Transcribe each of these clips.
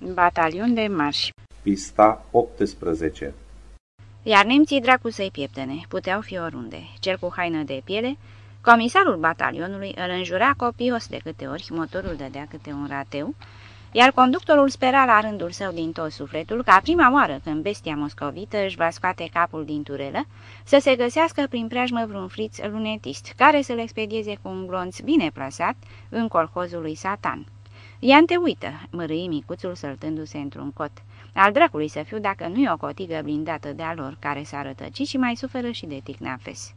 Batalion de marș Pista 18 Iar nemții dracu să-i pieptene, puteau fi oriunde. Cel cu haină de piele, comisarul batalionului îl înjura copios de câte ori, motorul dădea câte un rateu, iar conductorul spera la rândul său din tot sufletul ca prima oară când bestia moscovită își va scoate capul din turelă, să se găsească prin preajmă vreun friț lunetist, care să-l expedieze cu un glonț bine plasat în colhozul lui Satan. Ian te uită, mărâi micuțul săltându-se într-un cot. Al dracului să fiu dacă nu e o cotigă blindată de-a lor care s-a rătăcit și mai suferă și de ticnafes.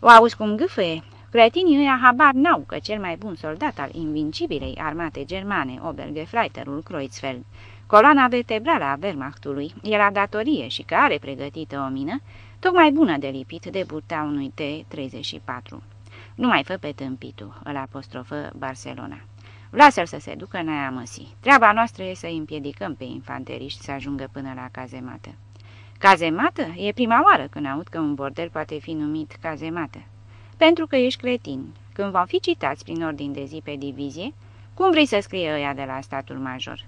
O auzi cum gâfăie? Cretinii ăia habar n-au că cel mai bun soldat al invincibilei armate germane, Obergefreiterul Kreuzfeld, coloana vertebrală a Wehrmachtului, era datorie și că are pregătită o mină, tocmai bună de lipit de burta unui T-34. Nu mai fă pe tâmpitul, îl apostrofă Barcelona. Lasă-l să se ducă n-aia măsii. Treaba noastră e să îi împiedicăm pe infanteriști să ajungă până la cazemată. Cazemată? E prima oară când aud că un bordel poate fi numit cazemată. Pentru că ești cretin. Când vom fi citați prin ordin de zi pe divizie, cum vrei să scrie ăia de la statul major?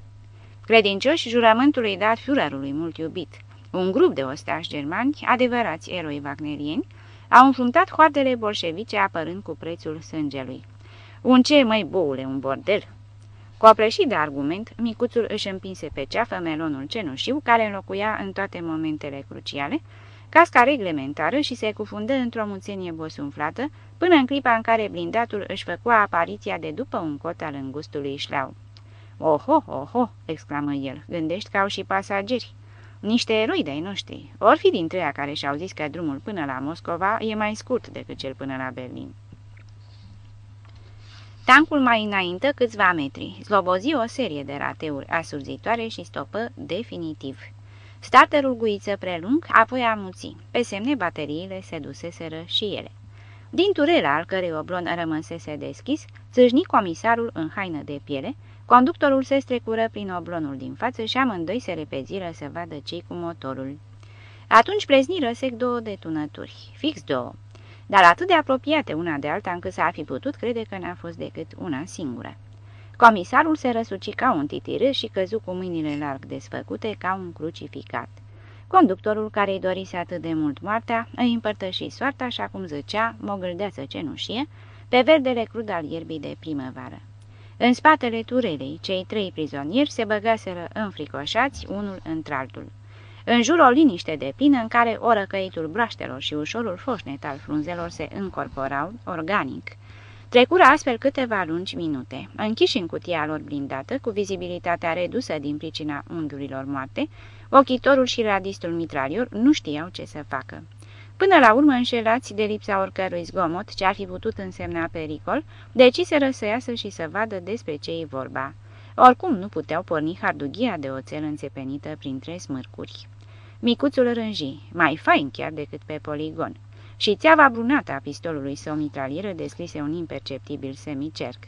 Credincioși jurământului dat Führerului mult iubit, un grup de ostași germani, adevărați eroi wagnerieni, au înfruntat hoardele bolșevice apărând cu prețul sângelui. Un ce, mai boule, un bordel? Cu opreșit de argument, micuțul își împinse pe ceafă melonul cenușiu, care înlocuia în toate momentele cruciale, casca reglementară și se cufundă într-o muțenie bosunflată, până în clipa în care blindatul își făcua apariția de după un cot al îngustului șleau. Oho, oho!" exclamă el, gândești că au și pasageri. Niște eroi de-ai noștri, ori fi dintre ea care și-au zis că drumul până la Moscova e mai scurt decât cel până la Berlin. Tancul mai înaintă câțiva metri, zlobozi o serie de rateuri asurzitoare și stopă definitiv. Starterul guiță prelung, apoi amuți. Pe semne bateriile se duseseră și ele. Din turela al cărei oblon rămăsese deschis, țâșni comisarul în haină de piele, conductorul se strecură prin oblonul din față și amândoi se repeziră să vadă cei cu motorul. Atunci prezniră sec două detunături, fix două dar atât de apropiate una de alta încât s-ar fi putut crede că n-a fost decât una singură. Comisarul se răsuci ca un titirâ și căzu cu mâinile larg desfăcute ca un crucificat. Conductorul care îi dorise atât de mult moartea îi împărtăși soarta așa cum zăcea, mogâldeață cenușie, pe verdele crud al ierbii de primăvară. În spatele turelei, cei trei prizonieri se băgaseră înfricoșați unul într-altul. În jur o liniște de plină în care orăcăitul broaștelor și ușorul foșnet al frunzelor se încorporau organic. Trecură astfel câteva lungi minute, închiși în cutia lor blindată, cu vizibilitatea redusă din pricina unghiurilor moarte, ochitorul și radistul mitralior nu știau ce să facă. Până la urmă, înșelați de lipsa oricărui zgomot ce ar fi putut însemna pericol, deciseră să iasă și să vadă despre ce e vorba. Oricum nu puteau porni hardughia de oțel înțepenită printre smârcuri. Micuțul rânji, mai fain chiar decât pe poligon, și țeava brunată a pistolului său mitralieră descrise un imperceptibil semicerc.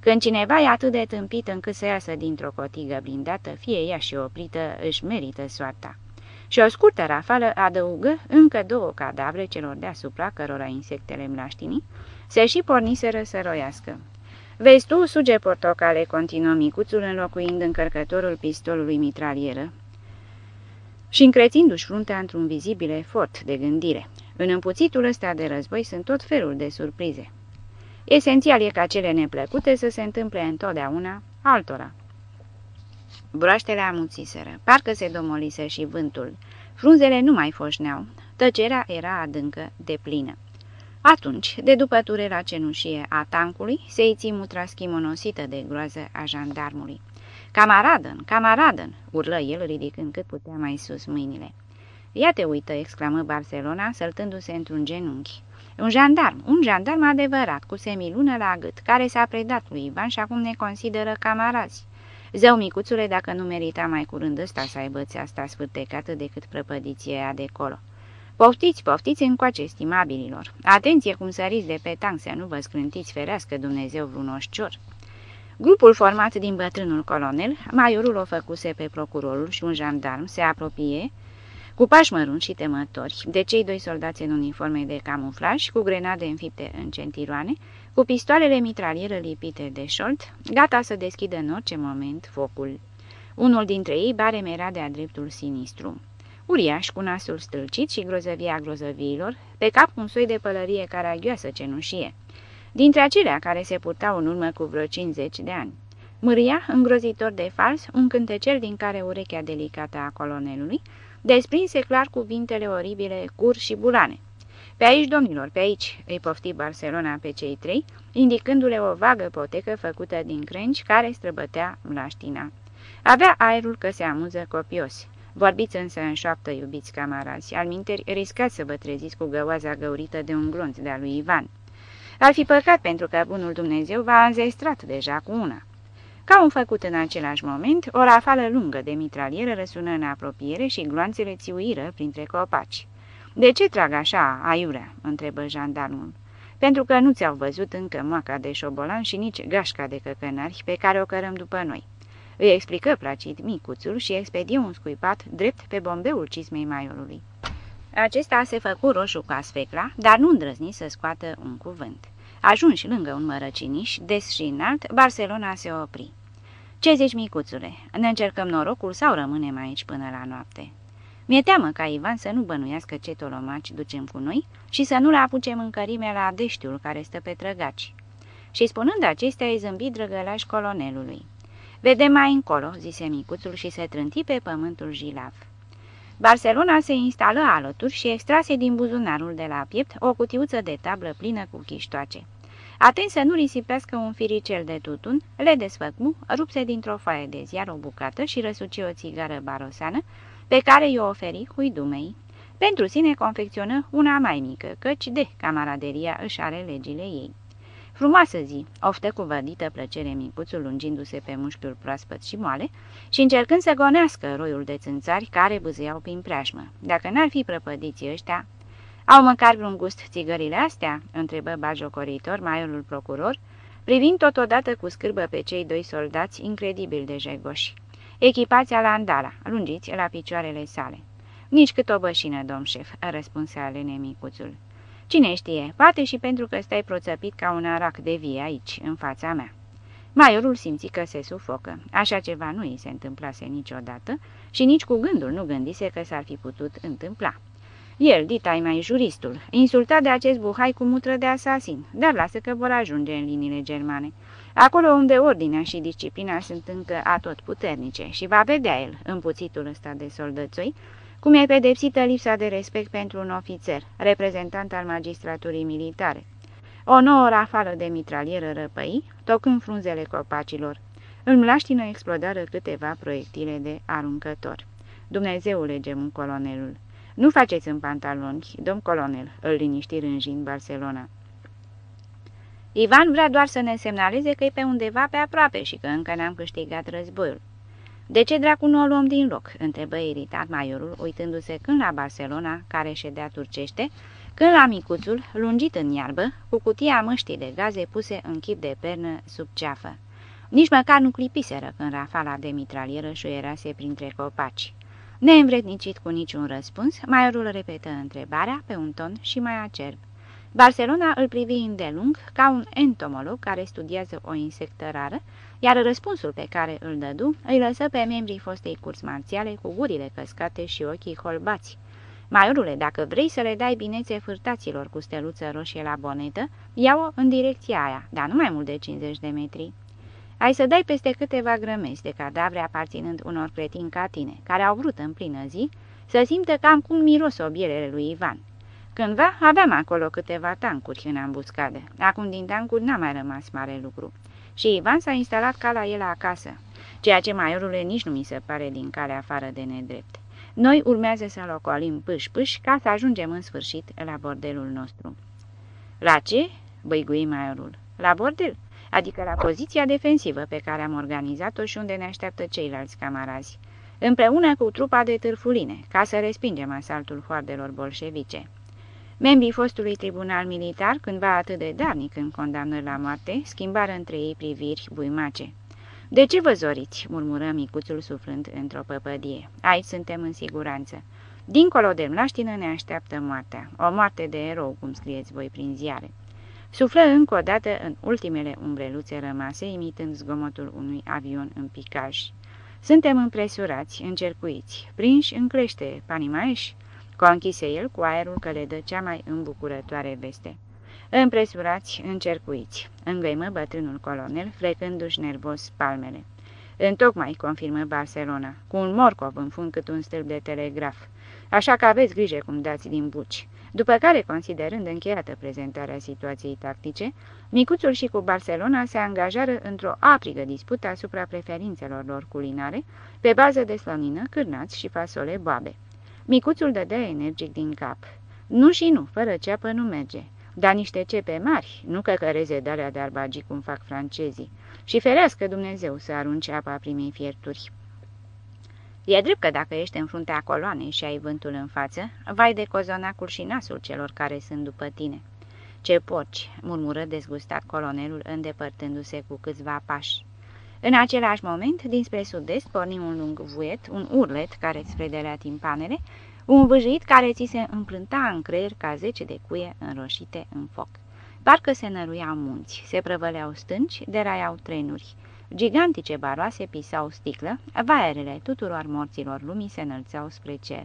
Când cineva e atât de tâmpit încât să iasă dintr-o cotigă blindată, fie ea și oprită, își merită soarta. Și o scurtă rafală adăugă încă două cadavre celor deasupra, cărora insectele mlaștinii, se și porniseră să roiască. Vezi tu, suge portocale, continuă micuțul, înlocuind încărcătorul pistolului mitralieră și încrețindu-și fruntea într-un vizibil efort de gândire. În împuțitul ăsta de război sunt tot felul de surprize. Esențial e ca cele neplăcute să se întâmple întotdeauna altora. Broaștele amuțiseră, parcă se domolise și vântul. Frunzele nu mai foșneau, tăcerea era adâncă, de plină. Atunci, de după turela cenușie a tancului, se iți mutra schimonosită de groază a jandarmului. Camaradăn, camaradăn!" urlă el, ridicând cât putea mai sus mâinile. Ia te uită!" exclamă Barcelona, săltându-se într-un genunchi. Un jandarm, un jandarm adevărat, cu semilună la gât, care s-a predat lui Ivan și acum ne consideră camarazi. Zău, micuțule, dacă nu merita mai curând ăsta să aibă asta sfârtecată decât prăpădiție aia de colo. Poftiți, poftiți încoace, estimabililor. Atenție cum săriți de pe tank să nu vă scrântiți ferească Dumnezeu vreun oșcior. Grupul format din bătrânul colonel, maiorul o făcuse pe procurorul și un jandarm se apropie, cu pași mărunți și temători, de cei doi soldați în uniforme de camuflaj, cu grenade înfipte în centiroane, cu pistoalele mitralieră lipite de șolt, gata să deschidă în orice moment focul. Unul dintre ei barem era de-a dreptul sinistru. Uriaș, cu nasul stâlcit și grozăvia grozăviilor, pe cap un soi de pălărie caragioasă cenușie, dintre acelea care se purtau în urmă cu vreo 50 de ani. Mâria, îngrozitor de fals, un cântecel din care urechea delicată a colonelului, desprinse clar cuvintele oribile cur și bulane. Pe aici, domnilor, pe aici, îi pofti Barcelona pe cei trei, indicându-le o vagă potecă făcută din crengi care străbătea mlaștina. Avea aerul că se amuză copios. Vorbiți însă în șoaptă, iubiți camarazi, alminteri riscați să vă treziți cu găoaza găurită de un glonț de-a lui Ivan. Ar fi păcat pentru că bunul Dumnezeu v-a înzestrat deja cu una. Ca un făcut în același moment, o rafală lungă de mitralieră răsună în apropiere și gloanțele țiuiră printre copaci. De ce trag așa, aiurea?" întrebă jandarmul. Pentru că nu ți-au văzut încă moaca de șobolan și nici gașca de căcănari pe care o cărăm după noi." Îi explică placit micuțul și expedie un scuipat drept pe bombeul cismei maiorului. Acesta se făcu roșu ca sfecla, dar nu îndrăzni să scoată un cuvânt. Ajunși lângă un mărăciniș, des și înalt, Barcelona se opri. Ce zici, micuțule, ne încercăm norocul sau rămânem aici până la noapte?" Mi-e teamă ca Ivan să nu bănuiască ce tolomaci ducem cu noi și să nu le apucem încărime la deștiul care stă pe trăgaci." Și spunând acestea, îi zâmbi drăgălaș colonelului. Vedem mai încolo," zise micuțul și se trânti pe pământul jilav. Barcelona se instală alături și extrase din buzunarul de la piept o cutiuță de tablă plină cu chiștoace. Atent să nu risipească un firicel de tutun, le desfăcmu, rupse dintr-o foaie de ziar o bucată și răsuci o țigară barosană, pe care i-o oferi huidumei. Pentru sine confecționă una mai mică, căci de camaraderia își are legile ei. Frumoasă zi, oftă cu vădită plăcere micuțul lungindu-se pe mușchiul proaspăt și moale și încercând să gonească roiul de țânțari care bâzeau prin preajmă. Dacă n-ar fi prăpădiții ăștia... Au măcar vreun gust țigările astea?" întrebă bajocoritor maiorul procuror, privind totodată cu scârbă pe cei doi soldați incredibil de jegoși. Echipați la andala, lungiți la picioarele sale. Nici cât o bășină, domn șef," răspunse alene micuțul. Cine știe, poate și pentru că stai proțăpit ca un arac de vie aici, în fața mea." Maiorul simți că se sufocă. Așa ceva nu îi se întâmplase niciodată și nici cu gândul nu gândise că s-ar fi putut întâmpla. El, ditai mai juristul, insultat de acest buhai cu mutră de asasin, dar lasă că vor ajunge în liniile germane. Acolo unde ordinea și disciplina sunt încă atot puternice și va vedea el, împuțitul ăsta de soldățoi, cum e pedepsită lipsa de respect pentru un ofițer, reprezentant al magistraturii militare. O nouă rafală de mitralieră răpăi, tocând frunzele copacilor. În mlaștină explodară câteva proiectile de aruncător. Dumnezeule, gemu colonelul, nu faceți în pantaloni, domn colonel, îl liniști rânjind Barcelona. Ivan vrea doar să ne semnaleze că e pe undeva pe aproape și că încă n-am câștigat războiul. De ce dracu nu o luăm din loc?" întrebă iritat maiorul, uitându-se când la Barcelona, care ședea turcește, când la micuțul, lungit în iarbă, cu cutia măștii de gaze puse în chip de pernă sub ceafă. Nici măcar nu clipiseră când rafala de mitralieră șuierase printre copaci. Neînvrednicit cu niciun răspuns, maiorul repetă întrebarea pe un ton și mai acerb. Barcelona îl privi îndelung ca un entomolog care studiază o insectă rară, iar răspunsul pe care îl dădu îi lăsă pe membrii fostei curs marțiale cu gurile căscate și ochii holbați. Maiorule, dacă vrei să le dai binețe fârtaților cu steluță roșie la bonetă, ia-o în direcția aia, dar nu mai mult de 50 de metri. Ai să dai peste câteva grămezi de cadavre aparținând unor cretini ca tine, care au vrut în plină zi să simtă cam cum miros obielele lui Ivan. Cândva aveam acolo câteva tancuri în ambuscadă. Acum din tancuri n-a mai rămas mare lucru. Și Ivan s-a instalat ca la el acasă, ceea ce maiorule nici nu mi se pare din care afară de nedrept. Noi urmează să locolim pâș-pâș ca să ajungem în sfârșit la bordelul nostru. La ce? băigui maiorul. La bordel? Adică la poziția defensivă pe care am organizat-o și unde ne așteaptă ceilalți camarazi, împreună cu trupa de târfuline, ca să respingem asaltul hoardelor bolșevice. Membrii fostului tribunal militar, cândva atât de darnic în condamnă la moarte, schimbară între ei priviri buimace. De ce vă zoriți?" murmură micuțul suflând într-o păpădie. Aici suntem în siguranță. Dincolo de mlaștină ne așteaptă moartea, o moarte de erou, cum scrieți voi prin ziare." Suflă încă o dată în ultimele umbreluțe rămase, imitând zgomotul unui avion în picaj. Suntem împresurați, încercuiți, prinși în crește, panimaeși, conchise el cu aerul că le dă cea mai îmbucurătoare veste. Împresurați, încercuiți, îngăimă bătrânul colonel, frecându-și nervos palmele. Întocmai, confirmă Barcelona, cu un morcov în fund cât un stâlp de telegraf. Așa că aveți grijă cum dați din buci. După care, considerând încheiată prezentarea situației tactice, Micuțul și cu Barcelona se angajară într-o aprigă dispută asupra preferințelor lor culinare, pe bază de slănină, cârnați și fasole boabe. Micuțul dădea energic din cap. Nu și nu, fără ceapă nu merge. Dar niște cepe mari, nu căcăreze de alea de arbagii cum fac francezii. Și ferească Dumnezeu să arunce apa primei fierturi. E drept că dacă ești în fruntea coloanei și ai vântul în față, vai de cozonacul și nasul celor care sunt după tine. Ce porci!" murmură dezgustat colonelul îndepărtându-se cu câțiva pași. În același moment, dinspre sud-est, porni un lung vuiet, un urlet care îți predelea timpanele, un vâjit care ți se împlânta în creier ca zece de cuie înroșite în foc. Parcă se năruiau munți, se prăvăleau stânci, deraiau trenuri. Gigantice baroase pisau sticlă, vaierele tuturor morților lumii se înălțau spre cer.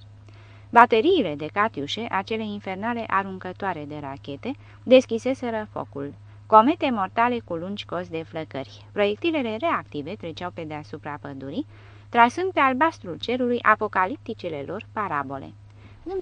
Bateriile de catiușe, acele infernale aruncătoare de rachete, deschiseseră focul. Comete mortale cu lungi cozi de flăcări. Proiectilele reactive treceau pe deasupra pădurii, trasând pe albastrul cerului apocalipticele lor parabole.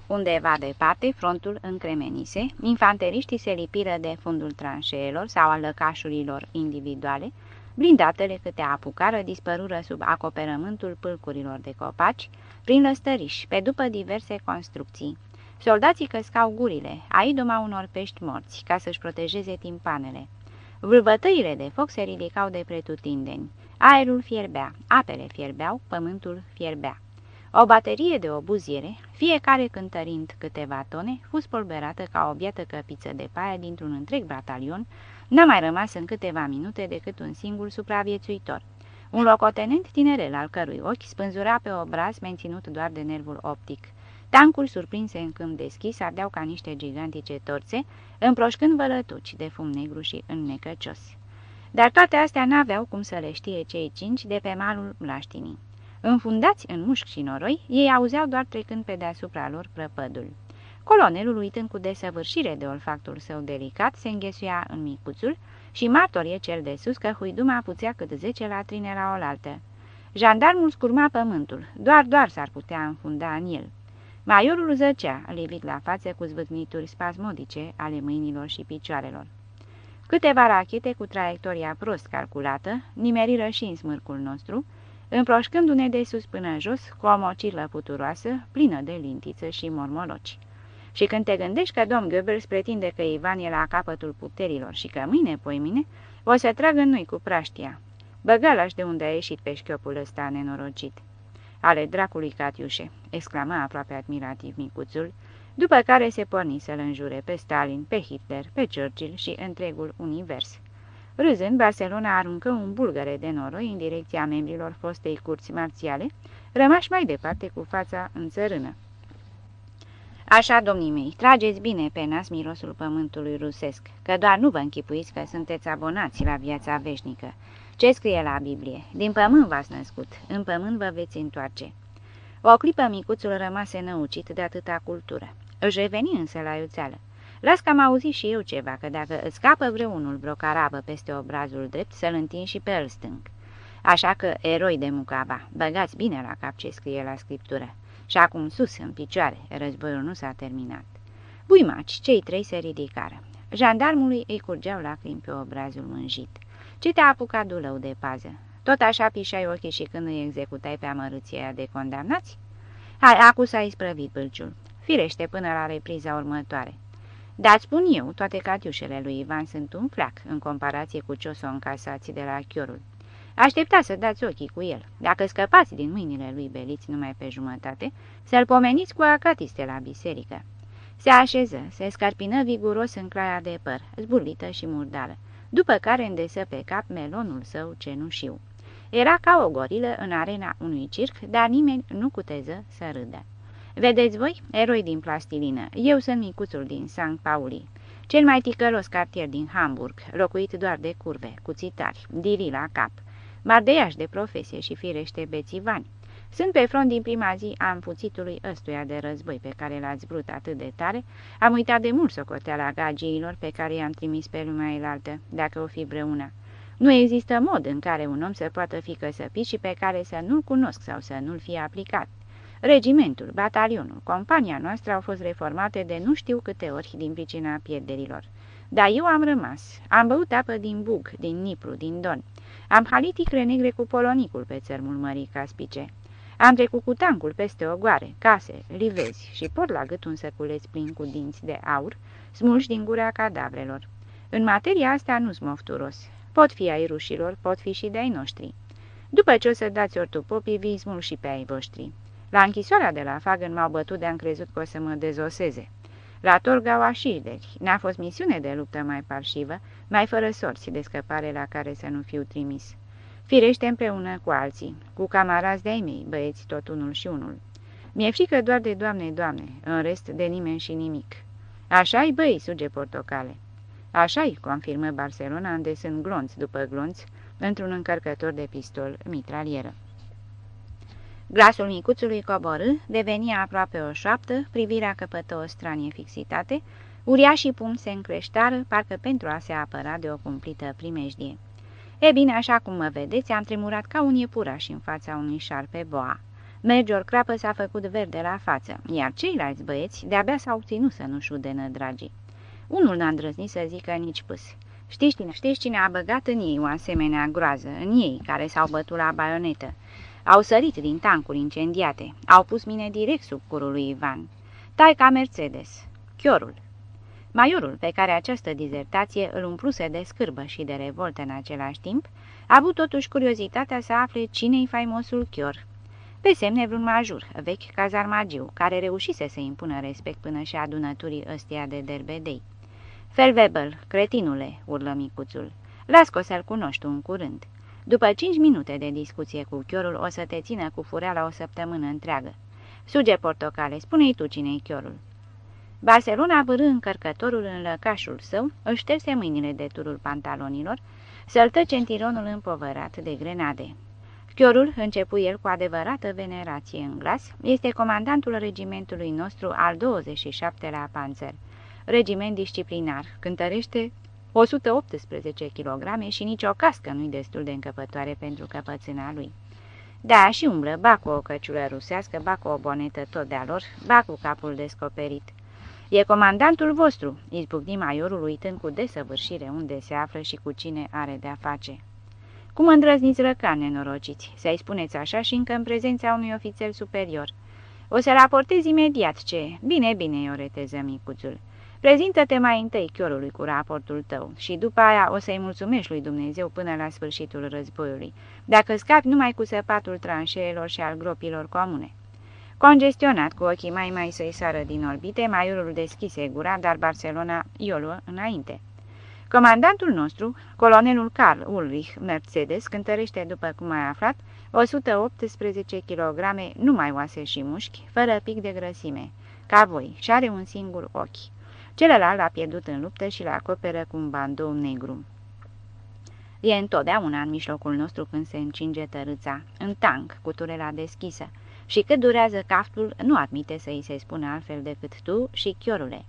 Undeva departe, frontul încremenise, infanteriștii se lipiră de fundul tranșeelor sau al lăcașurilor individuale, blindatele câte apucară dispărură sub acoperământul pâlcurilor de copaci, prin lăstăriși, pe după diverse construcții. Soldații căscau gurile, aidoma unor pești morți, ca să-și protejeze timpanele. Vâlvătăile de foc se ridicau de pretutindeni. Aerul fierbea, apele fierbeau, pământul fierbea. O baterie de obuziere, fiecare cântărind câteva tone, fu spolberată ca o biată căpiță de paie dintr-un întreg batalion, n-a mai rămas în câteva minute decât un singur supraviețuitor. Un locotenent tinerel al cărui ochi spânzura pe obraz menținut doar de nervul optic. Tancuri surprinse în câmp deschis ardeau ca niște gigantice torțe, împroșcând vălătuci de fum negru și înnecăcios. Dar toate astea n-aveau cum să le știe cei cinci de pe malul mlaștinii. Înfundați în mușc și noroi, ei auzeau doar trecând pe deasupra lor prăpădul. Colonelul, uitând cu desăvârșire de olfactul său delicat, se înghesuia în micuțul și martorie cel de sus că huiduma puțea cât zece latrine la oaltă. Jandarmul scurma pământul, doar, doar s-ar putea înfunda în el. Maiorul zăcea, lipit la față cu zvâcnituri spasmodice ale mâinilor și picioarelor. Câteva rachete cu traiectoria prost calculată nimeriră și în smârcul nostru, împroșcându-ne de sus până jos cu o mocilă puturoasă, plină de lintiță și mormoloci. Și când te gândești că domn Goebbels pretinde că Ivan e la capătul puterilor și că mâine, poimine, o să tragă noi cu praștia. Băgalaș de unde a ieșit pe șchiopul ăsta nenorocit. Ale dracului Catiușe, exclama aproape admirativ micuțul, după care se porni să-l înjure pe Stalin, pe Hitler, pe Churchill și întregul univers. Râzând, Barcelona aruncă un bulgăre de noroi în direcția membrilor fostei curți marțiale, rămași mai departe cu fața în țărână. Așa, domnii mei, trageți bine pe nas mirosul pământului rusesc, că doar nu vă închipuiți că sunteți abonați la viața veșnică. Ce scrie la Biblie? Din pământ v-ați născut, în pământ vă veți întoarce. O clipă micuțul rămase năucit de atâta cultură. Își reveni însă la iuțeală. Las că am auzit și eu ceva, că dacă îți scapă vreunul vreo carabă peste obrazul drept, să-l întind și pe el stâng. Așa că, eroi de Mucava, băgați bine la cap ce scrie la scriptură. Și acum sus, în picioare, războiul nu s-a terminat. Buimaci, cei trei se ridicară. Jandarmului îi curgeau lacrimi pe obrazul mânjit. Ce te-a apucat dulău de pază? Tot așa pișai ochii și când îi executai pe amărâția de condamnați? Hai, acu s-a isprăvit bâlciul. Firește până la repriza următoare. Dar spun eu, toate catiușele lui Ivan sunt un flac în comparație cu ce o să o încasați de la chiorul. Aștepta să dați ochii cu el. Dacă scăpați din mâinile lui Beliți numai pe jumătate, să-l pomeniți cu acatiste la biserică. Se așeză, se scarpină viguros în claia de păr, zburlită și murdală, după care îndesă pe cap melonul său cenușiu. Era ca o gorilă în arena unui circ, dar nimeni nu cuteză să râdă. Vedeți voi, eroi din plastilină, eu sunt micuțul din St. Pauli, cel mai ticălos cartier din Hamburg, locuit doar de curve, cu țitari, diri la cap, mardeiași de profesie și firește bețivani. Sunt pe front din prima zi a împuțitului ăstuia de război pe care l-ați vrut atât de tare, am uitat de mult socoteala gagiilor pe care i-am trimis pe lumea elaltă, dacă o fi vreuna. Nu există mod în care un om să poată fi căsăpit și pe care să nu-l cunosc sau să nu-l fie aplicat. Regimentul, batalionul, compania noastră au fost reformate de nu știu câte ori din pricina pierderilor. Dar eu am rămas. Am băut apă din Bug, din Nipru, din Don. Am halit icre negre cu polonicul pe țărmul Mării Caspice. Am trecut cu tancul peste ogoare, case, livezi și pot la gât un săculeț plin cu dinți de aur, smulși din gura cadavrelor. În materia asta nu-s mofturos. Pot fi ai rușilor, pot fi și de-ai noștri. După ce o să dați ortupopii, vii smul și pe ai voștri. La închisoarea de la Fagân m-au bătut de-am crezut că o să mă dezoseze. La Torgau așirderi, n-a fost misiune de luptă mai parșivă, mai fără sorți de scăpare la care să nu fiu trimis. Firește împreună cu alții, cu camarazi de-ai mei, băieți tot unul și unul. Mi-e frică doar de Doamne, Doamne, în rest de nimeni și nimic. Așa-i, băi, suge portocale. Așa-i, confirmă Barcelona, unde sunt glonți după glonți, într-un încărcător de pistol mitralieră. Glasul micuțului coborâ, devenia aproape o șoaptă, privirea căpătă o stranie fixitate, uriașii pumni se încreștară, parcă pentru a se apăra de o cumplită primejdie. E bine, așa cum mă vedeți, am tremurat ca un iepuraș în fața unui șarpe boa. Major Crapă s-a făcut verde la față, iar ceilalți băieți de-abia s-au ținut să nu șudenă dragii. Unul n-a îndrăznit să zică nici pâs. Știți cine, știți cine a băgat în ei o asemenea groază, în ei care s-au bătut la baionetă? Au sărit din tancuri incendiate, au pus mine direct sub curul lui Ivan. Taica Mercedes, chiorul. Maiorul, pe care această dizertație îl umpluse de scârbă și de revoltă în același timp, a avut totuși curiozitatea să afle cine-i faimosul chior. Pe semne vreun majur, vechi cazarmagiu, care reușise să impună respect până și adunăturii ăstia de derbedei. Felvebel, cretinule, urlă micuțul, las că o să-l cunoști în curând. După cinci minute de discuție cu chiorul, o să te țină cu fureala o săptămână întreagă. Suge portocale, spune-i tu cine-i chiorul. Barcelona vârâ încărcătorul în lăcașul său, își șterse mâinile de turul pantalonilor, săltă centironul împovărat de grenade. Chiorul, începu el cu adevărată venerație în glas, este comandantul regimentului nostru al 27-lea panzer. Regiment disciplinar, cântărește 118 kg și nicio cască nu-i destul de încăpătoare pentru căpățâna lui. Da, și umblă, ba cu o căciulă rusească, ba cu o bonetă tot de-a lor, ba cu capul descoperit. E comandantul vostru, izbucni maiorul uitând cu desăvârșire unde se află și cu cine are de-a face. Cum îndrăzniți răcan nenorociți, să-i spuneți așa și încă în prezența unui ofițer superior. O să raportez imediat ce... Bine, bine, ioreteză micuțul. Prezintă-te mai întâi chiorului cu raportul tău și după aia o să-i mulțumești lui Dumnezeu până la sfârșitul războiului, dacă scapi numai cu săpatul tranșeelor și al gropilor comune. Congestionat, cu ochii mai mai să-i sară din orbite, maiorul deschise gura, dar Barcelona i-o luă înainte. Comandantul nostru, colonelul Carl Ulrich Mercedes, cântărește, după cum ai aflat, 118 kg, numai oase și mușchi, fără pic de grăsime, ca voi, și are un singur ochi. Celălalt l-a pierdut în luptă și l acoperă cu un bandou negru. E întotdeauna în mijlocul nostru când se încinge tărâța, în tank, cu turela deschisă, și cât durează caftul, nu admite să îi se spună altfel decât tu și chiorule.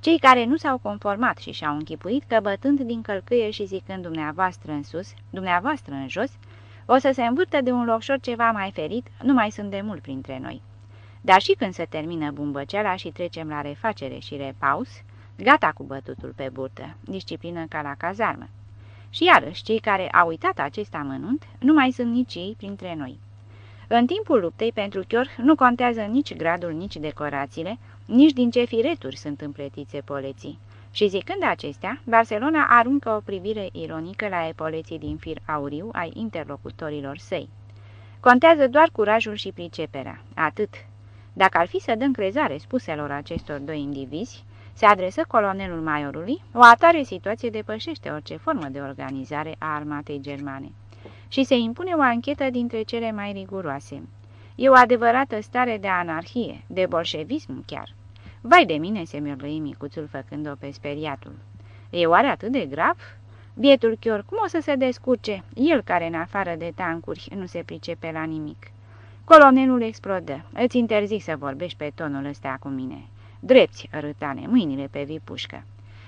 Cei care nu s-au conformat și și-au închipuit că bătând din călcâie și zicând dumneavoastră în sus, dumneavoastră în jos, o să se învârtă de un locșor ceva mai ferit, nu mai sunt de mult printre noi. Dar și când se termină bumbăceala și trecem la refacere și repaus, gata cu bătutul pe burtă, disciplină ca la cazarmă. Și iarăși, cei care au uitat acest amănunt nu mai sunt nici ei printre noi. În timpul luptei pentru chior nu contează nici gradul, nici decorațiile, nici din ce fireturi sunt împletiți epoleții. Și zicând acestea, Barcelona aruncă o privire ironică la epoleții din fir auriu ai interlocutorilor săi. Contează doar curajul și priceperea, atât. Dacă ar fi să dăm crezare spuselor acestor doi indivizi, se adresă colonelul maiorului, o atare situație depășește orice formă de organizare a armatei germane și se impune o anchetă dintre cele mai riguroase. E o adevărată stare de anarhie, de bolșevism chiar. Vai de mine, se miorlăi micuțul făcând-o pe speriatul. E oare atât de grav? Bietul Chior, cum o să se descurce? El care, în afară de tancuri, nu se pricepe la nimic. Colonelul explodă. Îți interzic să vorbești pe tonul ăsta cu mine. Drepți, râtane, mâinile pe vipușcă.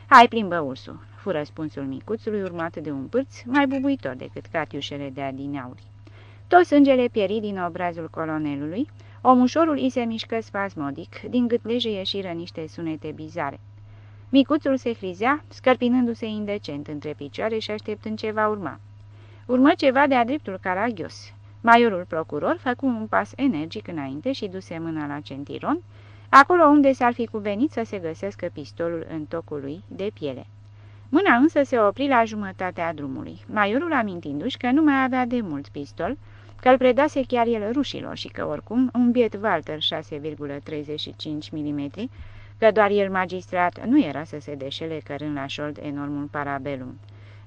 Hai, plimbă ursul, fu răspunsul micuțului, urmat de un pârț mai bubuitor decât catiușele de adineauri. Tot sângele pieri din obrazul colonelului, omușorul îi se mișcă spasmodic, din gâtleje ieșiră niște sunete bizare. Micuțul se hrizea, scărpinându-se indecent între picioare și așteptând ce va urma. Urmă ceva de-a dreptul caragios. Maiorul procuror făcu un pas energic înainte și duse mâna la centiron, acolo unde s-ar fi cuvenit să se găsească pistolul în tocul lui de piele. Mâna însă se opri la jumătatea drumului, maiorul amintindu-și că nu mai avea de mult pistol, că îl predase chiar el rușilor și că oricum un biet Walter 6,35 mm, că doar el magistrat nu era să se deșele cărând la șold enormul parabelum.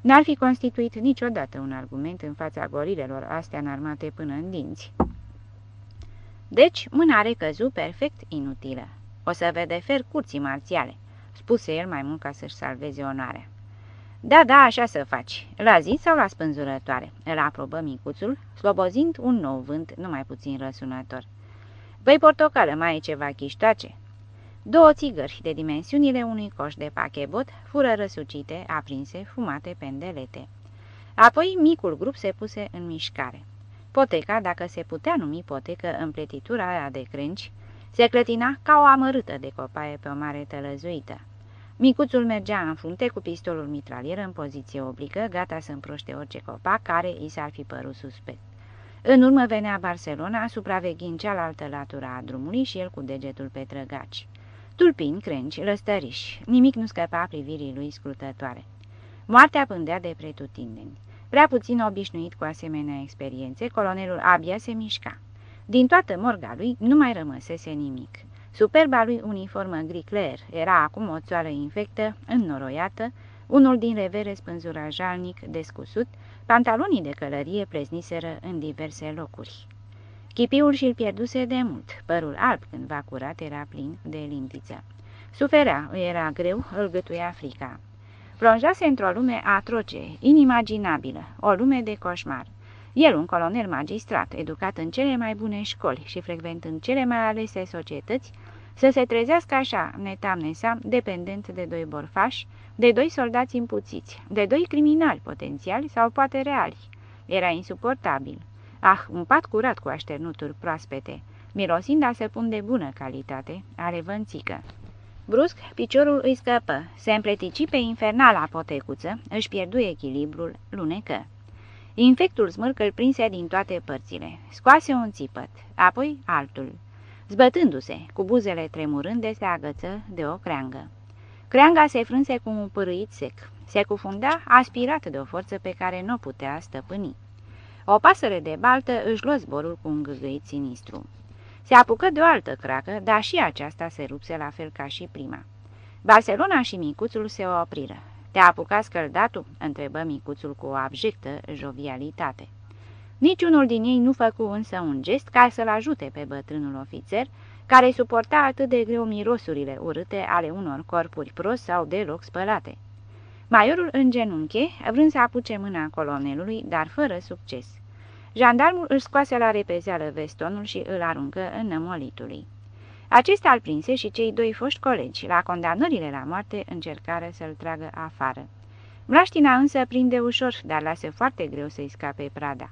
N-ar fi constituit niciodată un argument în fața gorilelor astea înarmate până în dinți. Deci, mâna recăzu perfect inutilă. O să vede fer curții marțiale, spuse el mai mult ca să-și salveze onoarea. Da, da, așa să faci. La zi sau la spânzurătoare? Îl aprobă micuțul, slobozind un nou vânt numai puțin răsunător. Băi, portocală, mai e ceva chiștoace? Două țigări de dimensiunile unui coș de pachebot fură răsucite, aprinse, fumate pendelete. Apoi micul grup se puse în mișcare. Poteca, dacă se putea numi potecă împletitura aia de crânci, se clătina ca o amărâtă de copaie pe o mare tălăzuită. Micuțul mergea în frunte cu pistolul mitralier în poziție oblică, gata să împroște orice copac care i s-ar fi părut suspect. În urmă venea Barcelona, supraveghind cealaltă latura a drumului și el cu degetul pe trăgaci. Tulpini, crengi, lăstăriși, nimic nu scăpa privirii lui scrutătoare. Moartea pândea de pretutindeni. Prea puțin obișnuit cu asemenea experiențe, colonelul abia se mișca. Din toată morga lui nu mai rămăsese nimic. Superba lui uniformă gri clar era acum o țoară infectă, înnoroiată, unul din revere spânzura jalnic, descusut, pantalonii de călărie prezniseră în diverse locuri. Chipiul și-l pierduse de mult, părul alb cândva curat era plin de limpiță. Suferea, îi era greu, îl gătuia frica. Plonjase într-o lume atroce, inimaginabilă, o lume de coșmar. El, un colonel magistrat, educat în cele mai bune școli și frecventând cele mai alese societăți, să se trezească așa, netam-nesam, dependent de doi borfași, de doi soldați impuțiți, de doi criminali potențiali sau poate reali. Era insuportabil. Ah, un pat curat cu așternuturi proaspete, mirosind a săpun de bună calitate, are vânțică. Brusc, piciorul îi scăpă, se împletici pe infernala potecuță, își pierdu echilibrul, lunecă. Infectul smârcă îl prinse din toate părțile, scoase un țipăt, apoi altul. Zbătându-se, cu buzele tremurânde, se agăță de o creangă. Creanga se frânse cu un pârâit sec. Se cufunda, aspirat de o forță pe care nu o putea stăpâni. O pasăre de baltă își luă zborul cu un gâgâit sinistru. Se apucă de o altă cracă, dar și aceasta se rupse la fel ca și prima. Barcelona și micuțul se opriră. Te-a apucat scăldatul?" întrebă micuțul cu o abjectă jovialitate. Niciunul din ei nu făcu însă un gest ca să-l ajute pe bătrânul ofițer, care suporta atât de greu mirosurile urâte ale unor corpuri prost sau deloc spălate. Maiorul îngenunche, vrând să apuce mâna colonelului, dar fără succes. Jandarmul își scoase la repezeală vestonul și îl aruncă în nămolitului. Acesta îl prinse și cei doi foști colegi, la condamnările la moarte, încercară să-l tragă afară. Mlaștina însă prinde ușor, dar lasă foarte greu să-i scape prada.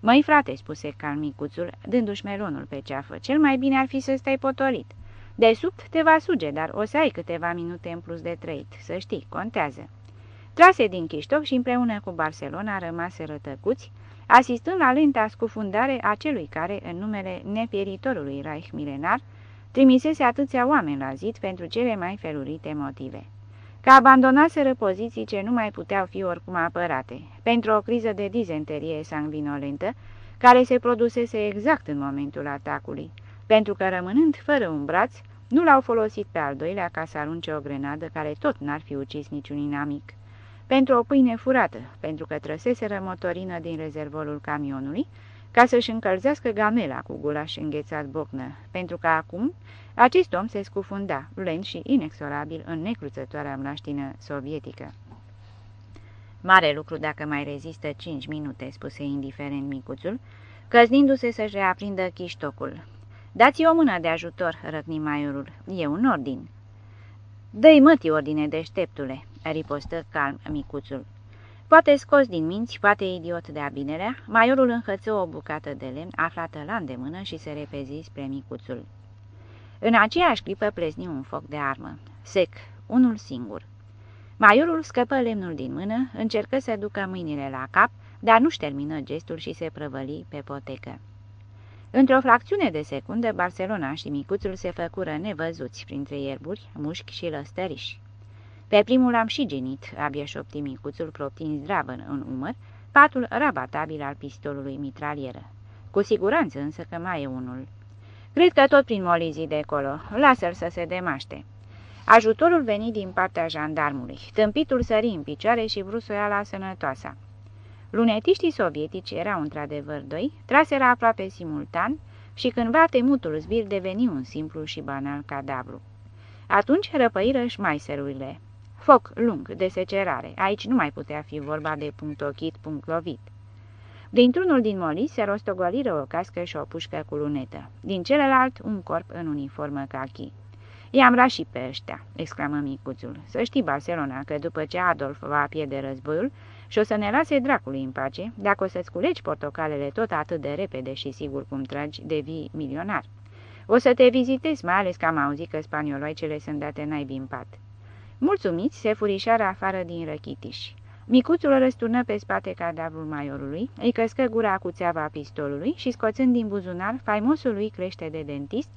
Măi, frate," spuse calmicuțul, dându-și melonul pe ceafă, cel mai bine ar fi să stai potolit. De sub te va suge, dar o să ai câteva minute în plus de trăit, să știi, contează." Trase din chiștoc și împreună cu Barcelona rămase rătăcuți, asistând la lenta scufundare a celui care, în numele nepieritorului Reich milenar, trimisese atâția oameni la zid pentru cele mai felurite motive. Că abandonaseră poziții ce nu mai puteau fi oricum apărate, pentru o criză de dizenterie sanguinolentă, care se produsese exact în momentul atacului, pentru că rămânând fără un braț, nu l-au folosit pe al doilea ca să arunce o grenadă care tot n-ar fi ucis niciun inamic pentru o pâine furată, pentru că trăseseră motorină din rezervorul camionului, ca să-și încălzească gamela cu gulaș înghețat bocnă, pentru că acum acest om se scufunda, lent și inexorabil, în necruțătoarea mlaștină sovietică. Mare lucru dacă mai rezistă cinci minute, spuse indiferent micuțul, căznindu-se să-și reaprindă chiștocul. Dați-i o mână de ajutor, răcni maiorul. E un ordin. Dă-i mătii ordine, deșteptule, ripostă calm micuțul. Poate scos din minți, poate idiot de abinelea, maiorul înhăță o bucată de lemn aflată la îndemână și se repezi spre micuțul. În aceeași clipă plezni un foc de armă, sec, unul singur. Maiorul scăpă lemnul din mână, încercă să ducă mâinile la cap, dar nu-și termină gestul și se prăvăli pe potecă. Într-o fracțiune de secundă, Barcelona și micuțul se făcură nevăzuți printre ierburi, mușchi și lăstăriși. Pe primul am și genit, abia șopti micuțul proptind zdravă în umăr, patul rabatabil al pistolului mitralieră. Cu siguranță însă că mai e unul. Cred că tot prin molizii de acolo. Lasă-l să se demaște. Ajutorul veni din partea jandarmului. Tâmpitul sări în picioare și vrut să o ia la sănătoasa. Lunetiștii sovietici erau într-adevăr doi, traseră aproape simultan și cândva temutul zbir deveni un simplu și banal cadavru. Atunci răpăiră șmaiserurile. Foc lung, de secerare. Aici nu mai putea fi vorba de punct ochit, punct lovit. Dintr-unul din moli se rostogoliră o cască și o pușcă cu lunetă. Din celălalt, un corp în uniformă cachi. I-am ras și pe ăștia, exclamă micuțul. Să știi, Barcelona, că după ce Adolf va pierde războiul și o să ne lase dracului în pace, dacă o să-ți culegi portocalele tot atât de repede și sigur cum tragi, devii milionar. O să te vizitezi, mai ales că am auzit că spanioloicele sunt date naibii în pat. Mulțumiți, se furișară afară din răchitiș. Micuțul răsturnă pe spate cadavrul maiorului, îi căscă gura cu țeava pistolului și, scoțând din buzunar faimosul lui crește de dentist,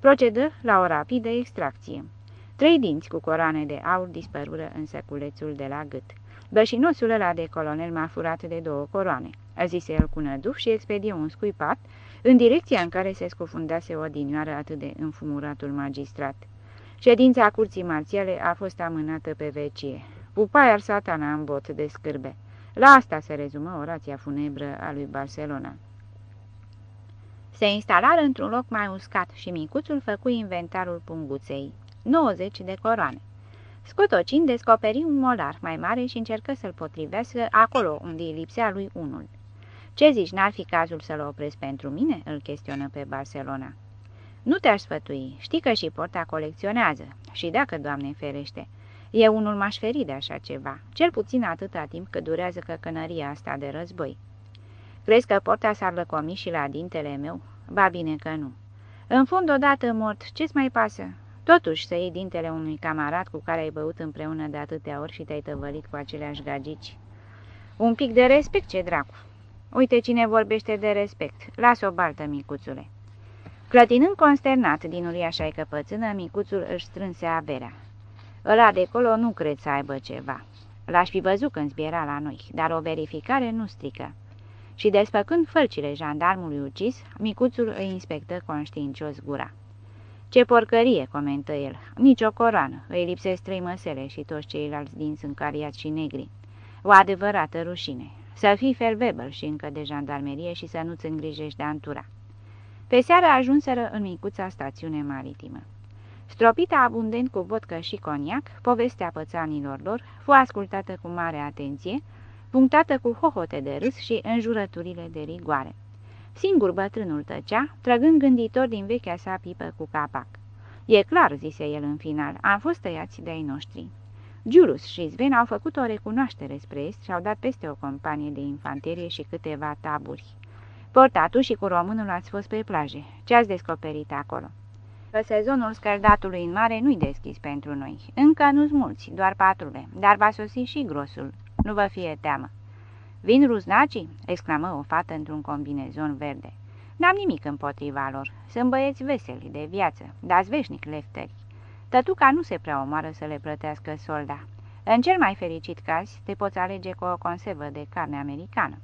procedă la o rapidă extracție. Trei dinți cu coroane de aur dispărură în săculețul de la gât. Bășinosul ăla de colonel m-a furat de două coroane, a zis el cu năduf și expedie un scuipat în direcția în care se scufundase o odinioară atât de înfumuratul magistrat. Ședința curții marțiale a fost amânată pe vecie. Pupa iar satana în bot de scârbe. La asta se rezumă orația funebră a lui Barcelona. Se instalară într-un loc mai uscat și micuțul făcu inventarul punguței. 90 de coroane. Scotocind descoperi un molar mai mare și încercă să-l potrivească acolo unde îi lipsea lui unul. Ce zici, n-ar fi cazul să-l opresc pentru mine?" îl chestionă pe Barcelona. Nu te-aș sfătui, știi că și porta colecționează. Și dacă, Doamne ferește, eu unul m-aș feri de așa ceva, cel puțin atâta timp cât durează căcănăria asta de război. Crezi că porta s-ar lăcomi și la dintele meu? Ba bine că nu. În fund, odată mort, ce-ți mai pasă? Totuși să iei dintele unui camarat cu care ai băut împreună de atâtea ori și te-ai tăvălit cu aceleași gagici. Un pic de respect, ce dracu! Uite cine vorbește de respect. Lasă o baltă, micuțule. Clătinând consternat din uriașa căpățână, micuțul își strânse averea. Ăla de acolo nu cred să aibă ceva. L-aș fi văzut când zbiera la noi, dar o verificare nu strică. Și desfăcând fălcile jandarmului ucis, micuțul îi inspectă conștiincios gura. Ce porcărie, comentă el, nici o coroană, îi lipsesc trei măsele și toți ceilalți din sunt cariați și negri. O adevărată rușine. Să fii felvebel și încă de jandarmerie și să nu-ți îngrijești de antura. Pe seară ajunseră în micuța stațiune maritimă. Stropită abundent cu vodcă și coniac, povestea pățanilor lor fu ascultată cu mare atenție, punctată cu hohote de râs și înjurăturile de rigoare. Singur bătrânul tăcea, trăgând gânditor din vechea sa pipă cu capac. E clar, zise el în final, am fost tăiați de ai noștri. Giulus și Sven au făcut o recunoaștere spre est și au dat peste o companie de infanterie și câteva taburi. Portatul și cu românul ați fost pe plaje. Ce ați descoperit acolo? Că sezonul scăldatului în mare nu-i deschis pentru noi. Încă nu-s mulți, doar patrule, dar va sosi și grosul. Nu vă fie teamă. Vin ruznacii?" exclamă o fată într-un combinezon verde. N-am nimic împotriva lor. Sunt băieți veseli, de viață, dar veșnic lefteri. Tătuca nu se prea omoară să le plătească solda. În cel mai fericit caz, te poți alege cu o conservă de carne americană.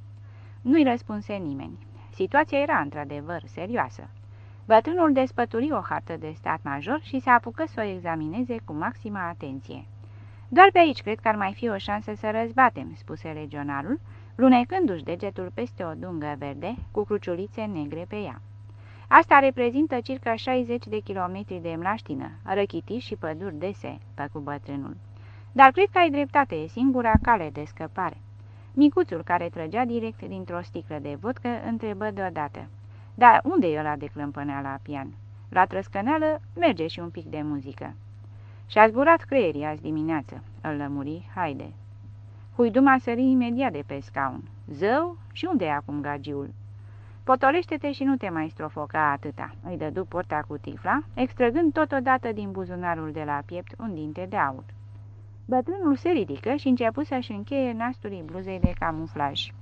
Nu-i răspunse nimeni. Situația era într-adevăr serioasă. Bătrânul despături o hartă de stat major și se apucă să o examineze cu maximă atenție. Doar pe aici cred că ar mai fi o șansă să răzbatem," spuse regionalul, lunecându-și degetul peste o dungă verde cu cruciulițe negre pe ea. Asta reprezintă circa 60 de kilometri de mlaștină, răchiti și păduri dese, cu bătrânul. Dar cred că ai dreptate, e singura cale de scăpare. Micuțul care trăgea direct dintr-o sticlă de vodcă întrebă deodată. Dar unde e ăla de clămpânea la pian? La trăscăneală merge și un pic de muzică. Și-a zburat creierii azi dimineață, îl lămuri Haide. Huiduma sări imediat de pe scaun. Zău? Și unde e acum gagiul? Potolește-te și nu te mai strofoca atâta, îi dădu porta cu tifla, extrăgând totodată din buzunarul de la piept un dinte de aur. Bătrânul se ridică și începu să-și încheie nasturii bluzei de camuflaj.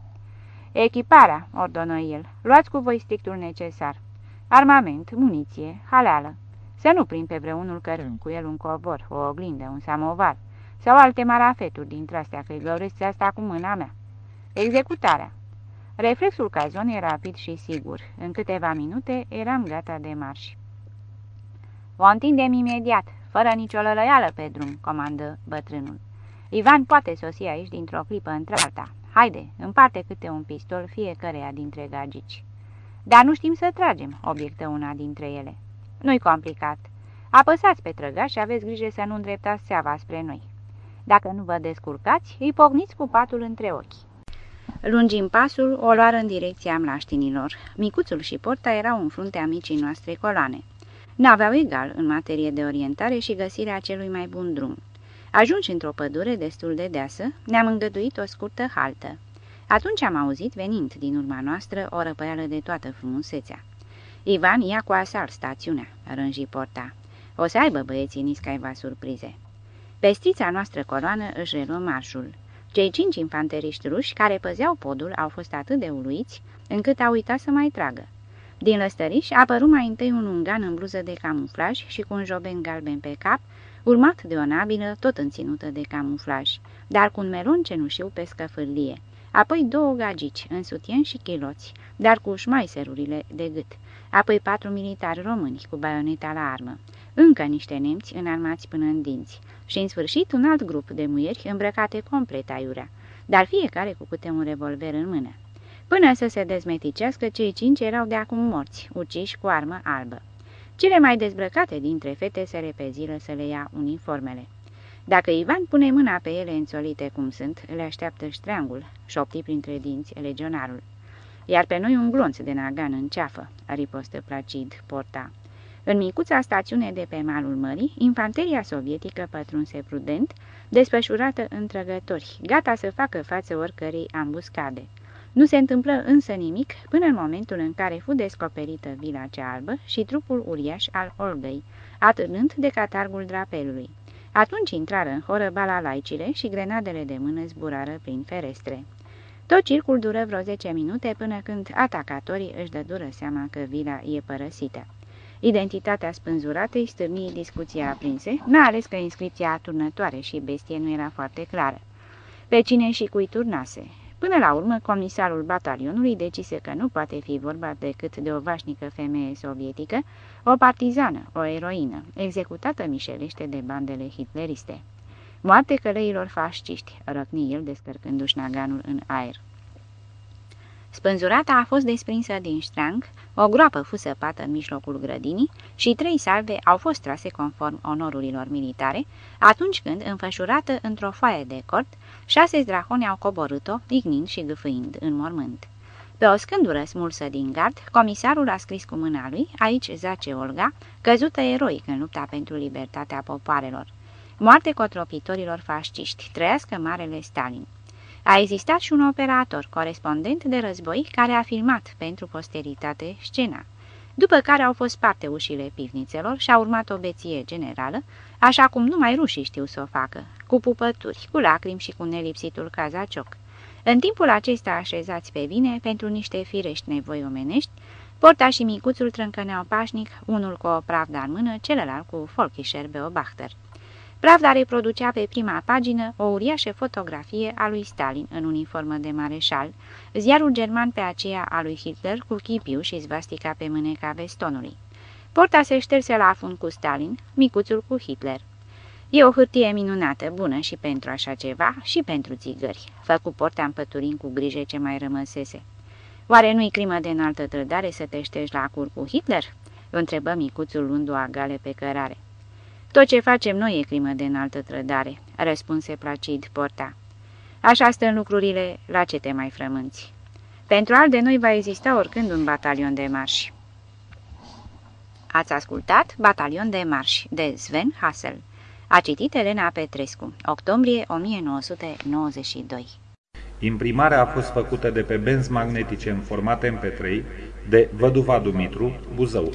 Echiparea, ordonă el, luați cu voi strictul necesar. Armament, muniție, haleală. Să nu prind pe vreunul cărând cu el un covor, o oglindă, un samovar sau alte marafeturi dintre astea, că-i găuresc asta cu mâna mea. Executarea. Reflexul cazon e rapid și sigur. În câteva minute eram gata de marș. O întindem imediat, fără nicio lălăială pe drum, comandă bătrânul. Ivan poate sosi aici dintr-o clipă într-alta. Haide, împarte câte un pistol fiecăreia dintre gagici. Dar nu știm să tragem, obiectă una dintre ele. Nu-i complicat. Apăsați pe trăgaș și aveți grijă să nu îndreptați seava spre noi. Dacă nu vă descurcați, îi pogniți cu patul între ochi. Lungim pasul, o luară în direcția mlaștinilor. Micuțul și porta erau în fruntea micii noastre coloane. N-aveau egal în materie de orientare și găsirea celui mai bun drum. Ajungi într-o pădure destul de deasă, ne-am îngăduit o scurtă haltă. Atunci am auzit, venind din urma noastră, o răpăială de toată frumusețea. Ivan ia cu asalt stațiunea, rânji porta. O să aibă băieții niscaiva surprize. Pestița noastră coloană își reluă marșul. Cei cinci infanteriști ruși care păzeau podul au fost atât de uluiți încât au uitat să mai tragă. Din lăstăriș apăru mai întâi un ungan în bluză de camuflaj și cu un joben galben pe cap, urmat de o nabilă tot înținută de camuflaj, dar cu un melon cenușiu pe scăfârlie. Apoi două gagici, în sutien și chiloți, dar cu șmaiserurile de gât. Apoi patru militari români cu baioneta la armă. Încă niște nemți înarmați până în dinți și, în sfârșit, un alt grup de muieri îmbrăcate complet aiurea, dar fiecare cu câte un revolver în mână. Până să se dezmeticească, cei cinci erau de acum morți, uciși cu armă albă. Cele mai dezbrăcate dintre fete se repeziră să le ia uniformele. Dacă Ivan pune mâna pe ele înțolite cum sunt, le așteaptă ștreangul, șopti printre dinți legionarul. Iar pe noi un glonț de nagan în ceafă, ripostă placid porta. În micuța stațiune de pe malul mării, infanteria sovietică pătrunse prudent, desfășurată în trăgători, gata să facă față oricărei ambuscade. Nu se întâmplă însă nimic până în momentul în care fu descoperită vila cea albă și trupul uriaș al Olgăi, atârnând de catargul drapelului. Atunci intrară în horă balalaicile și grenadele de mână zburară prin ferestre. Tot circul dură vreo 10 minute până când atacatorii își dă dură seama că vila e părăsită. Identitatea spânzuratei stârni discuția aprinse, mai ales că inscripția turnătoare și bestie nu era foarte clară. Pe cine și cui turnase? Până la urmă, comisarul batalionului decise că nu poate fi vorba decât de o vașnică femeie sovietică, o partizană, o eroină, executată mișelește de bandele hitleriste. Moarte călăilor fasciști, răcni el descărcându-și naganul în aer. Spânzurata a fost desprinsă din ștreang, o groapă fu săpată în mijlocul grădinii și trei salve au fost trase conform onorurilor militare, atunci când, înfășurată într-o foaie de cort, șase drahoni au coborât-o, ignind și gâfâind în mormânt. Pe o scândură smulsă din gard, comisarul a scris cu mâna lui, aici zace Olga, căzută eroic în lupta pentru libertatea popoarelor. Moarte cotropitorilor fasciști, trăiască Marele Stalin. A existat și un operator, corespondent de război, care a filmat pentru posteritate scena. După care au fost sparte ușile pivnițelor și a urmat o beție generală, așa cum numai rușii știu să o facă, cu pupături, cu lacrimi și cu nelipsitul cazacioc. În timpul acesta așezați pe vine, pentru niște firești nevoi omenești, porta și micuțul trâncăneau pașnic, unul cu o pravdă în mână, celălalt cu Folkischer Beobachter. Pravda reproducea pe prima pagină o uriașă fotografie a lui Stalin în uniformă de mareșal, ziarul german pe aceea a lui Hitler cu chipiu și zvastica pe mâneca vestonului. Porta se șterse la fund cu Stalin, micuțul cu Hitler. E o hârtie minunată, bună și pentru așa ceva, și pentru țigări, făcu porta împăturin cu grijă ce mai rămăsese. Oare nu-i crimă de înaltă trădare să te ștergi la cur cu Hitler?" întrebă micuțul luându o agale pe cărare. Tot ce facem noi e crimă de înaltă trădare, răspunse placid Porta. Așa stăm lucrurile, la ce te mai frămânți? Pentru al de noi va exista oricând un batalion de marși. Ați ascultat Batalion de marș de Sven Hassel. A citit Elena Petrescu, octombrie 1992. Imprimarea a fost făcută de pe benzi magnetice în format MP3 de Văduva Dumitru, Buzău.